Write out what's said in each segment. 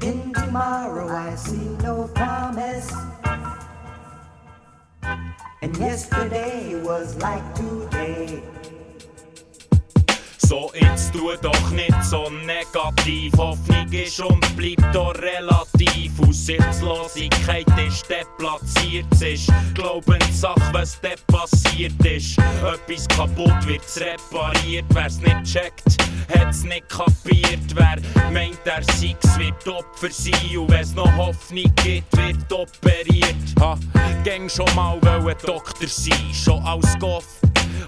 In tomorrow I see no promise. And yesterday was like today. So, jetzt tu doch nicht so negativ. Hoffnung ist und bleibt doch relativ. Aussichtslosigkeit ist deplatziert. Ist Glaubenssache, was dort passiert ist. Etwas kaputt wird's repariert. Wer's nicht checkt, hat's nicht kapiert. Wer meint, er sei's, wird Opfer sein. Und wenn's noch Hoffnung gibt, wird operiert. Ha, gäng schon mal wollen Doktor sein. Schon als Goff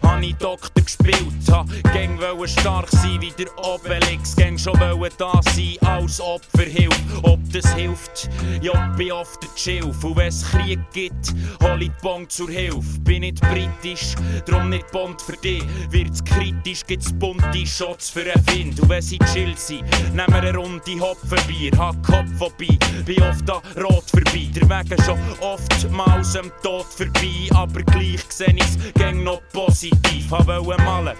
hab ich Doktor gespielt, ha Gang wollen stark sein wie der Obelix, Gang schon wollen da sein als Opferhilfe. Ob das hilft, ja, bin oft der Schilf. Und wenn's Krieg gibt, hol ich die Bond zur Hilfe. Bin nicht britisch, drum nicht Bond für dich. Wird's kritisch, gibt's bunte Shots für einen Wind. Und wenn sie chill sind, nehmen wir eine Runde Hopfenbier. Hab Kopf vorbei, bin oft da rot vorbei. Der Weg schon oftmals am Tod vorbei. Aber gleich seh ich's, gang noch positiv. Ha wollen malen,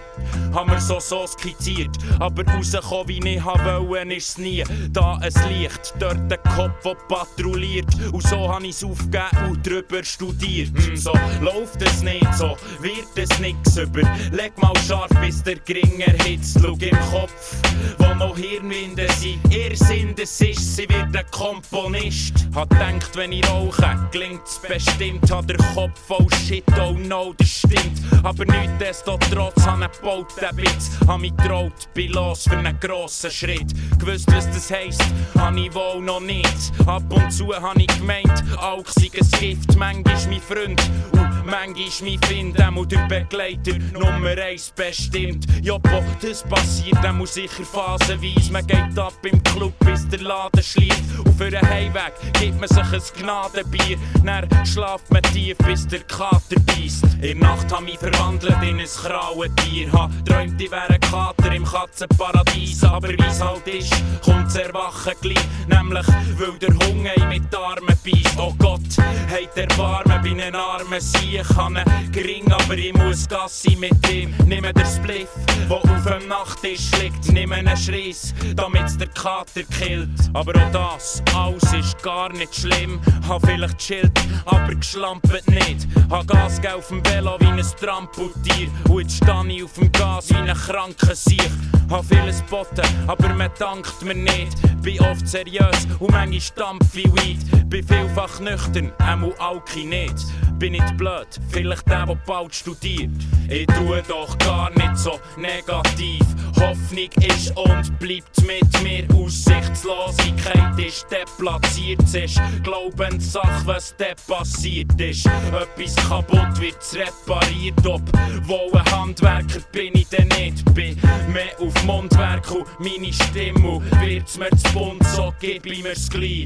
haben wir so so skizziert. Aber rauskommen wie ich wollen, ist's nie. Da ein Licht, dort ein Kopf, der patrouilliert. Und so han ich's aufgegeben und drüber studiert. Hm, so läuft es nicht, so wird es nix über. Leg mal scharf, bis der Gring erhitzt. Schau im Kopf, wo noch Hirnwinde sind. Irrsinn, das ist, sie wird ein Komponist. Hat denkt, wenn ich rauche, klingt's bestimmt. Hat der Kopf voll Shit, oh no, das stimmt. Aber nichtsdestotrotz han ich gebaut, den Witz. Han mich traut, bin los für einen grossen Schritt. Gewusst, was das heisst, han ich wohl noch nicht. Ab und zu han ich gemeint, auch sei ein Gift. Manchmal mein Freund und manchmal mein Find. Einmal der Begleiter Nummer eins bestimmt. Joppo, das passiert, dann muss sicher phasenweise. Man geht ab im Club, bis der Laden schließt. Und für den Heimweg gibt man sich ein Gnadenbier. Dann schlaft man tief, bis der Kater beißt. In der Nacht hab ich verwandelt in ein Krauentier. Ha träumt, ich wäre Kater im Katzenparadies. Aber wie's halt ist, kommt's erwachen gleich. Nämlich, weil der Hunger mit den Armen beißt. Oh Gott, hat Erbarmen bei einen armen Sieg. Kann einen Gring, aber ich muss Gassi mit ihm. Nimm den Spliff, wo auf dem Nachttisch liegt. Nimm einen Schreiss, damit's der Kater killt. Aber auch das, alles ist gar nicht schlimm. Hab vielleicht chillt, aber geschlampet nicht. Hab Gas auf dem Velo wie ein Trampeltier. Und jetzt steh ich auf dem Gas wie ein kranker Sieg. Hab vieles botten, aber man dankt mir nicht. Bin oft seriös und manchmal stampf wie Weed. Bin vielfach nüchtern, einmal Alki nicht. Bin nicht blöd, vielleicht der, der bald studiert. Ich tue doch gar nicht so negativ. Hoffnung ist und bleibt mit mir. Aussichtslosigkeit ist deplatziert. Es ist Glaubenssache, was dort passiert ist. Etwas kaputt wird's repariert. Ob ein Handwerker bin ich denn nicht. Bin mehr auf Mundwerk und meine Stimme. Wird's mir zu bunt, so gib ich mir's gleich.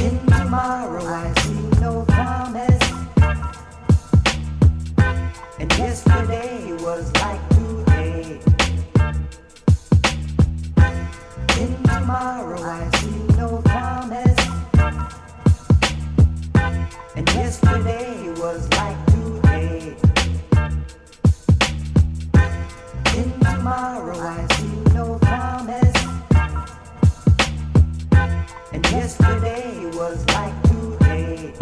In tomorrow I see no promise. And yesterday was like today.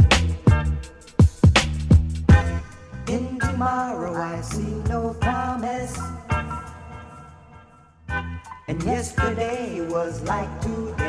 In tomorrow I see no promise. And yesterday was like today.